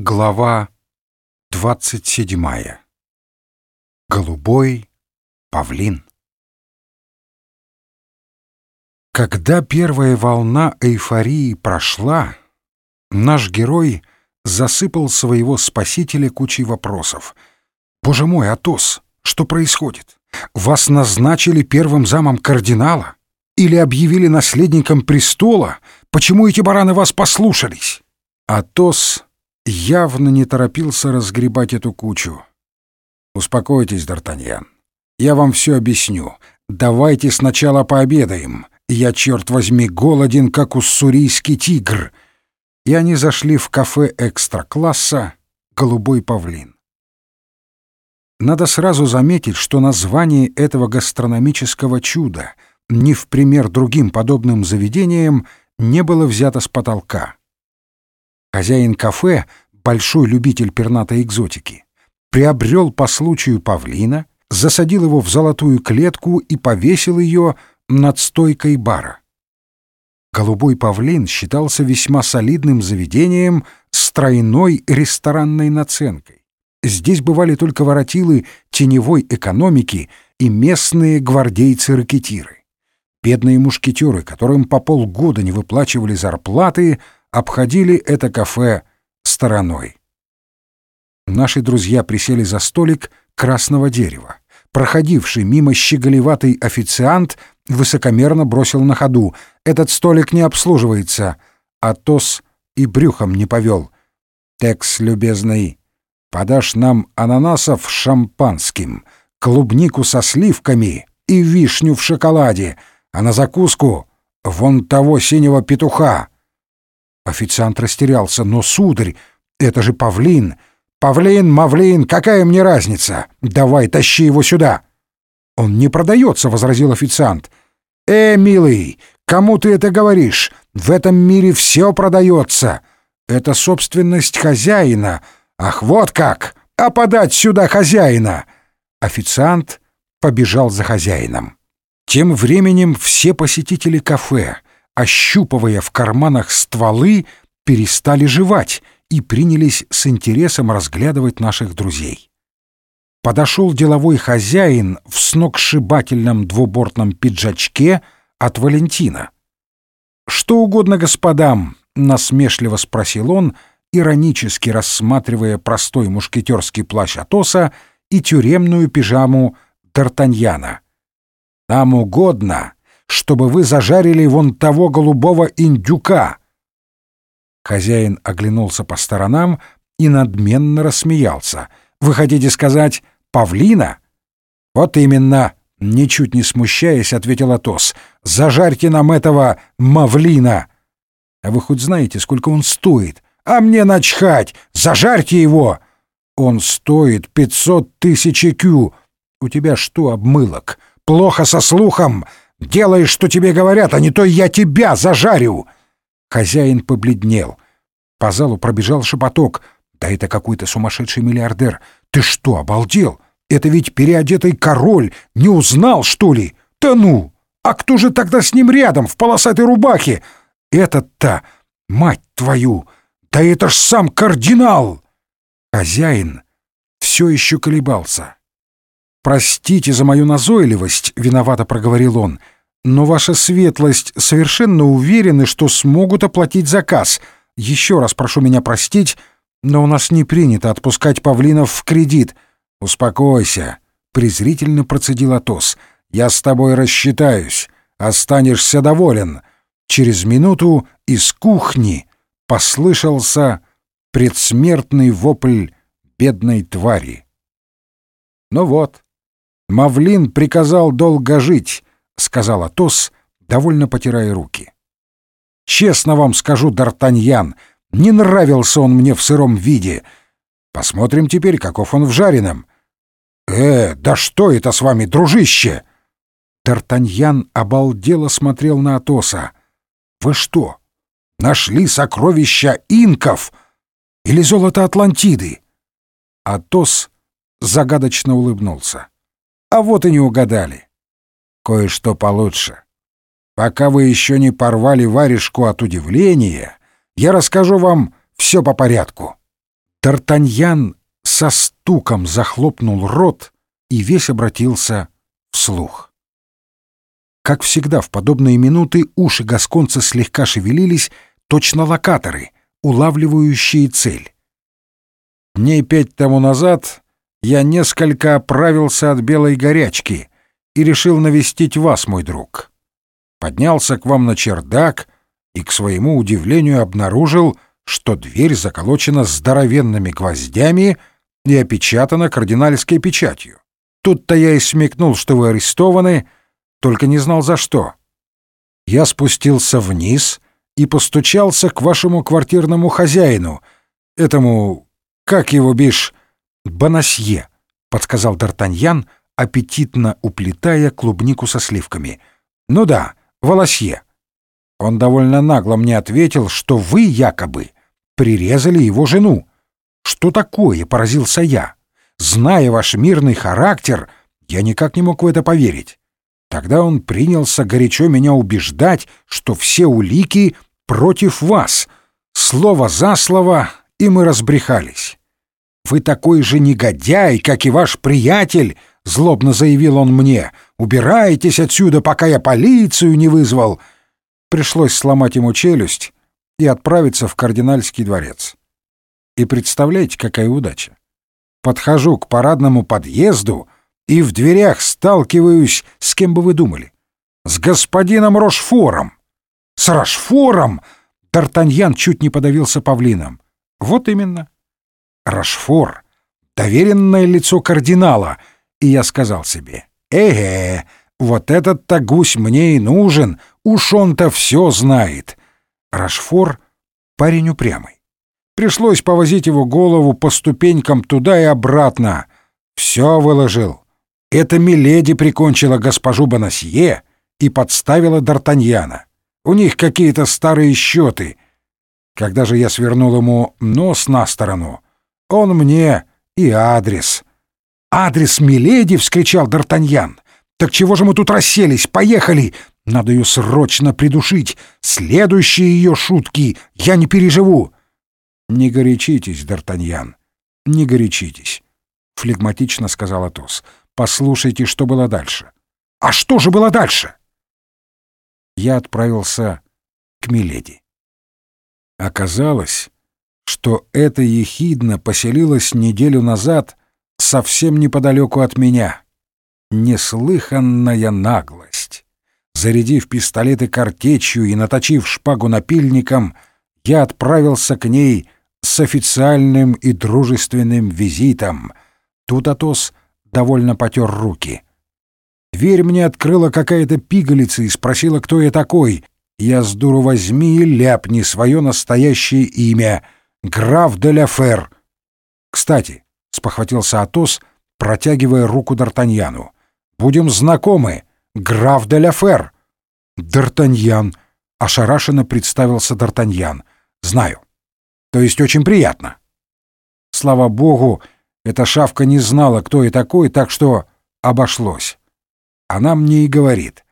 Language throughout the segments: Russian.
Глава двадцать седьмая. Голубой павлин. Когда первая волна эйфории прошла, наш герой засыпал своего спасителя кучей вопросов. «Боже мой, Атос, что происходит? Вас назначили первым замом кардинала? Или объявили наследником престола? Почему эти бараны вас послушались?» Атос явно не торопился разгребать эту кучу. «Успокойтесь, Д'Артаньян. Я вам все объясню. Давайте сначала пообедаем. Я, черт возьми, голоден, как уссурийский тигр». И они зашли в кафе экстра-класса «Голубой павлин». Надо сразу заметить, что название этого гастрономического чуда, не в пример другим подобным заведениям, не было взято с потолка. Хозяин кафе, большой любитель пернатой экзотики, приобрел по случаю павлина, засадил его в золотую клетку и повесил ее над стойкой бара. «Голубой павлин» считался весьма солидным заведением с тройной ресторанной наценкой. Здесь бывали только воротилы теневой экономики и местные гвардейцы-ракетиры. Бедные мушкетеры, которым по полгода не выплачивали зарплаты, обходили это кафе стороной. Наши друзья присели за столик красного дерева. Проходивший мимо щеголеватый официант высокомерно бросил на ходу. «Этот столик не обслуживается». Атос и брюхом не повел. «Текс, любезный, подашь нам ананасов шампанским, клубнику со сливками и вишню в шоколаде, а на закуску вон того синего петуха». Официант растерялся. «Но, сударь, это же павлин! Павлин, мавлин, какая мне разница? Давай, тащи его сюда!» «Он не продается», — возразил официант. «Э, милый, кому ты это говоришь? В этом мире все продается. Это собственность хозяина. Ах, вот как! А подать сюда хозяина!» Официант побежал за хозяином. Тем временем все посетители кафе — ощупывая в карманах стволы, перестали жевать и принялись с интересом разглядывать наших друзей. Подошел деловой хозяин в сногсшибательном двубортном пиджачке от Валентина. «Что угодно господам», — насмешливо спросил он, иронически рассматривая простой мушкетерский плащ Атоса и тюремную пижаму Д'Артаньяна. «Нам угодно», чтобы вы зажарили вон того голубого индюка». Хозяин оглянулся по сторонам и надменно рассмеялся. «Вы хотите сказать павлина?» «Вот именно!» — ничуть не смущаясь, ответил Атос. «Зажарьте нам этого мавлина!» «А вы хоть знаете, сколько он стоит?» «А мне начхать! Зажарьте его!» «Он стоит пятьсот тысяч кю!» «У тебя что, обмылок? Плохо со слухом? Делай, что тебе говорят, а не то я тебя зажарю!» Хозяин побледнел. По залу пробежал шепоток. «Да это какой-то сумасшедший миллиардер! Ты что, обалдел? Это ведь переодетый король! Не узнал, что ли? Да ну! А кто же тогда с ним рядом, в полосатой рубахе? Этот-то, мать твою! Да это ж сам кардинал!» Хозяин все еще колебался. «Простите за мою назойливость», — виновато проговорил он, «но ваша светлость совершенно уверены, что смогут оплатить заказ. Еще раз прошу меня простить, но у нас не принято отпускать павлинов в кредит». «Успокойся», — презрительно процедил Атос. «Я с тобой рассчитаюсь. Останешься доволен». Через минуту из кухни послышался предсмертный вопль бедной твари. Ну вот, Мавлин приказал долго жить, сказал Атос, довольно потирая руки. Честно вам скажу, Д'Артаньян, не нравился он мне в сыром виде. Посмотрим теперь, каков он в жареном. Э, да что это с вами, дружище? Д'Артаньян обалдело смотрел на Атоса. Вы что, нашли сокровища инков или золото Атлантиды? Атос загадочно улыбнулся. А вот и не угадали. Кое-что получше. Пока вы еще не порвали варежку от удивления, я расскажу вам все по порядку. Тартаньян со стуком захлопнул рот и весь обратился вслух. Как всегда в подобные минуты уши гасконца слегка шевелились, точно локаторы, улавливающие цель. Дней пять тому назад я несколько оправился от белой горячки и решил навестить вас, мой друг. Поднялся к вам на чердак и, к своему удивлению, обнаружил, что дверь заколочена здоровенными гвоздями и опечатана кардинальской печатью. Тут-то я и смекнул, что вы арестованы, только не знал за что. Я спустился вниз и постучался к вашему квартирному хозяину, этому, как его бишь, Бонасье, подсказал Д'Артаньян, аппетитно уплетая клубнику со сливками. Ну да, Волосье. Он довольно нагло мне ответил, что вы якобы прирезали его жену. Что такое, поразился я. Зная ваш мирный характер, я никак не мог в это поверить. Тогда он принялся горячо меня убеждать, что все улики против вас. Слово за слово, и мы разбрехались. «Вы такой же негодяй, как и ваш приятель», — злобно заявил он мне. «Убирайтесь отсюда, пока я полицию не вызвал». Пришлось сломать ему челюсть и отправиться в кардинальский дворец. И представляете, какая удача. Подхожу к парадному подъезду и в дверях сталкиваюсь с кем бы вы думали. С господином Рошфором. С Рошфором! Д'Артаньян чуть не подавился павлином. Вот именно. Рошфор — доверенное лицо кардинала, и я сказал себе, «Эге, вот этот-то гусь мне и нужен, уж он-то все знает». Рашфор — парень упрямый. Пришлось повозить его голову по ступенькам туда и обратно. Все выложил. Это Миледи прикончила госпожу Бонасье и подставила Д'Артаньяна. У них какие-то старые счеты. Когда же я свернул ему нос на сторону, он мне и адрес. «Адрес Миледи!» — вскричал Д'Артаньян. «Так чего же мы тут расселись? Поехали! Надо ее срочно придушить. Следующие ее шутки я не переживу. Не горячитесь, Д'Артаньян, не горячитесь, флегматично сказал Атос. Послушайте, что было дальше. А что же было дальше? Я отправился к Миледи. Оказалось, что эта ехидна поселилась неделю назад совсем неподалеку от меня. Неслыханная наглость. Зарядив пистолеты картечью и наточив шпагу напильником, я отправился к ней с официальным и дружественным визитом. Тут Атос довольно потер руки. Дверь мне открыла какая-то пигалица и спросила, кто я такой. Я с дуру возьми и ляпни свое настоящее имя — граф де ля Фер. «Кстати», — спохватился Атос, протягивая руку Д'Артаньяну, — «будем знакомы» граф де ля Фер». «Д'Артаньян», — ошарашенно представился Д'Артаньян. «Знаю. То есть очень приятно». Слава богу, эта шавка не знала, кто я такой, так что обошлось. Она мне и говорит.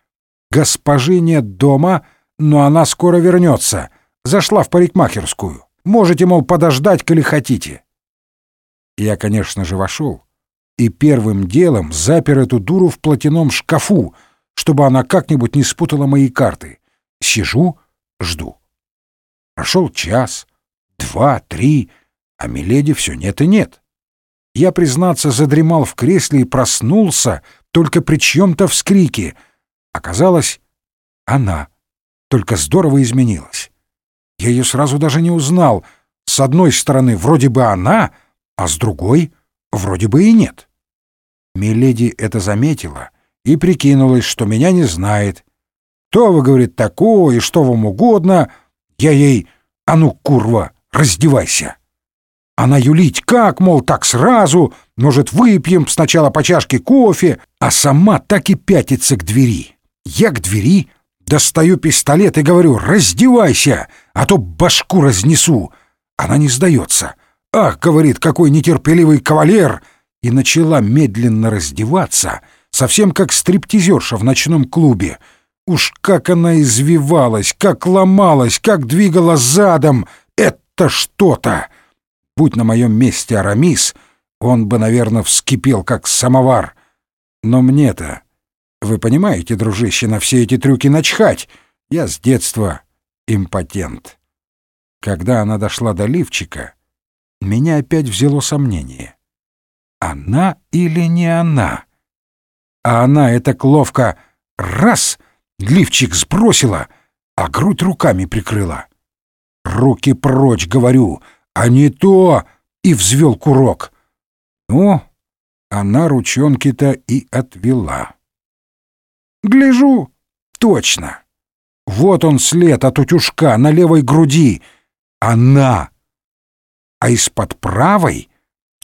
«Госпожи нет дома, но она скоро вернется. Зашла в парикмахерскую. Можете, мол, подождать, коли хотите». Я, конечно же, вошел и первым делом запер эту дуру в платяном шкафу, чтобы она как-нибудь не спутала мои карты. Сижу, жду. Прошел час, два, три, а Миледи все нет и нет. Я, признаться, задремал в кресле и проснулся только при чьем-то вскрике. Оказалось, она, только здорово изменилась. Я ее сразу даже не узнал. С одной стороны, вроде бы она, а с другой — вроде бы и нет. Миледи это заметила и прикинулась, что меня не знает. «То вы, — говорит, — такое, что вам угодно?» Я ей «А ну, курва, раздевайся!» Она юлить как, мол, так сразу, может, выпьем сначала по чашке кофе, а сама так и пятится к двери. Я к двери достаю пистолет и говорю «раздевайся, а то башку разнесу». Она не сдается. «Ах, — говорит, — какой нетерпеливый кавалер!» И начала медленно раздеваться — совсем как стриптизерша в ночном клубе. Уж как она извивалась, как ломалась, как двигала задом. Это что-то! Будь на моем месте Арамис, он бы, наверное, вскипел, как самовар. Но мне-то, вы понимаете, дружище, на все эти трюки начхать. Я с детства импотент. Когда она дошла до лифчика, меня опять взяло сомнение. Она или не она? А она это ловко раз лифчик сбросила, а грудь руками прикрыла. Руки прочь, говорю, а не то, и взвел курок. Ну, она ручонки-то и отвела. Гляжу, точно. Вот он след от утюжка на левой груди. Она. А из-под правой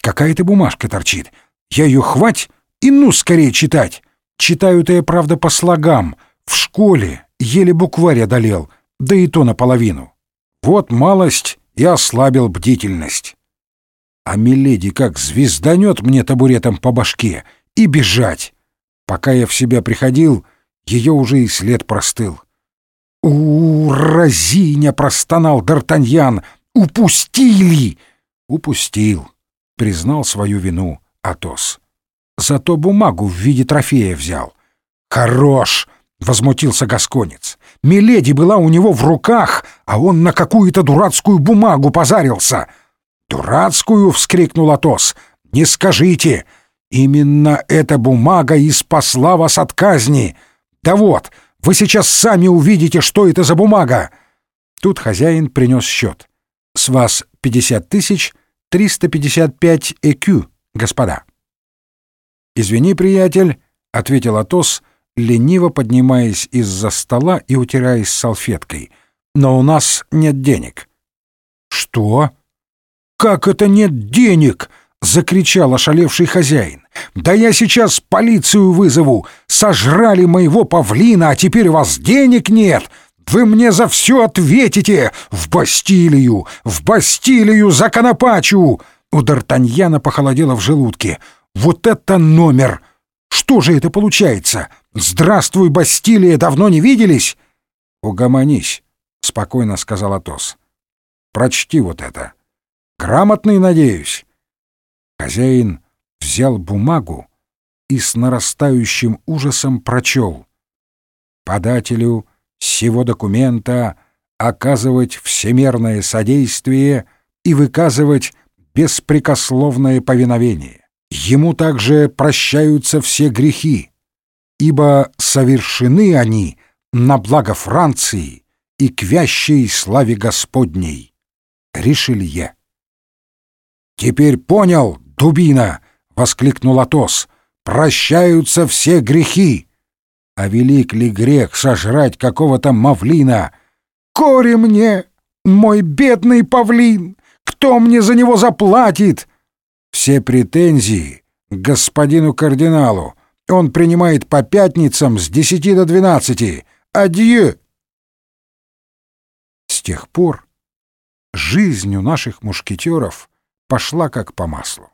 какая-то бумажка торчит. Я ее хвать и ну скорее читать. Читаю-то я, правда, по слогам. В школе еле букварь одолел, да и то наполовину. Вот малость и ослабил бдительность. А Миледи как звезданет мне табуретом по башке и бежать. Пока я в себя приходил, ее уже и след простыл. «У, разиня!» — простонал Д'Артаньян. «Упустили!» «Упустил», — признал свою вину Атос. «Зато бумагу в виде трофея взял». «Хорош!» — возмутился Гасконец. «Миледи была у него в руках, а он на какую-то дурацкую бумагу позарился». «Дурацкую!» — вскрикнул Атос. «Не скажите! Именно эта бумага и спасла вас от казни! Да вот, вы сейчас сами увидите, что это за бумага!» Тут хозяин принес счет. «С вас пятьдесят тысяч триста пятьдесят пять ЭКЮ, господа». «Извини, приятель», — ответил Атос, лениво поднимаясь из-за стола и утираясь салфеткой. «Но у нас нет денег». «Что? Как это нет денег?» — закричал ошалевший хозяин. «Да я сейчас полицию вызову! Сожрали моего павлина, а теперь у вас денег нет! Вы мне за все ответите! В Бастилию! В Бастилию за Конопачу!» У Д'Артаньяна похолодело в желудке. «Вот это номер! Что же это получается? Здравствуй, Бастилия, давно не виделись?» «Угомонись», — спокойно сказал Атос. «Прочти вот это. Грамотный, надеюсь». Хозяин взял бумагу и с нарастающим ужасом прочел. «Подателю сего документа оказывать всемерное содействие и выказывать беспрекословное повиновение. Ему также прощаются все грехи, ибо совершены они на благо Франции и к вящей славе Господней. Ришелье. «Теперь понял, дубина!» — воскликнул Атос. «Прощаются все грехи!» А велик ли грех сожрать какого-то мавлина? «Коре мне, мой бедный павлин! Кто мне за него заплатит?» Все претензии к господину кардиналу. Он принимает по пятницам с десяти до двенадцати. Адье!» С тех пор жизнь у наших мушкетеров пошла как по маслу.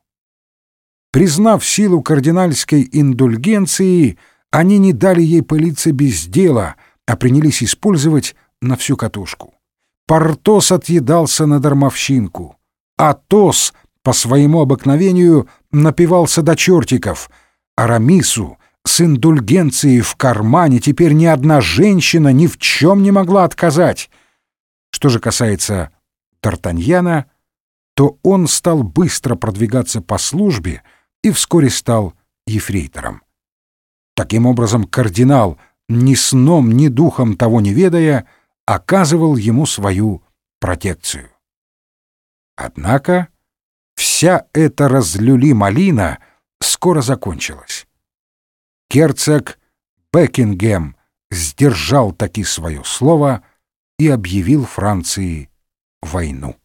Признав силу кардинальской индульгенции, они не дали ей пылиться без дела, а принялись использовать на всю катушку. Портос отъедался на дармовщинку. Атос по своему обыкновению напивался до чертиков. Арамису с индульгенцией в кармане теперь ни одна женщина ни в чем не могла отказать. Что же касается Тартаньяна, то он стал быстро продвигаться по службе и вскоре стал ефрейтором. Таким образом, кардинал, ни сном, ни духом того не ведая, оказывал ему свою протекцию. Однако вся эта разлюли-малина скоро закончилась. Герцог Бекингем сдержал таки свое слово и объявил Франции войну.